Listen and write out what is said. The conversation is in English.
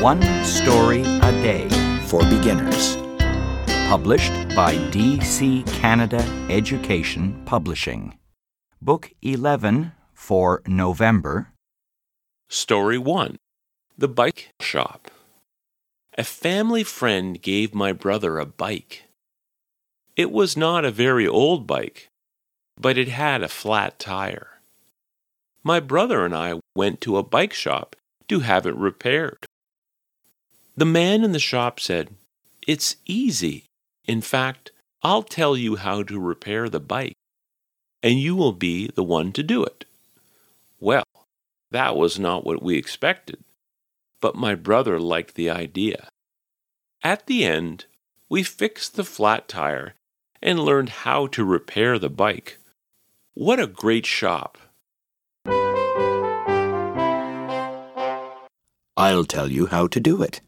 One Story a Day. for beginners. Published by DC Canada Education Publishing. Book 11 for November. Story 1 The Bike Shop. A family friend gave my brother a bike. It was not a very old bike, but it had a flat tire. My brother and I went to a bike shop to have it repaired. The man in the shop said, It's easy. In fact, I'll tell you how to repair the bike, and you will be the one to do it. Well, that was not what we expected, but my brother liked the idea. At the end, we fixed the flat tire and learned how to repair the bike. What a great shop! I'll tell you how to do it.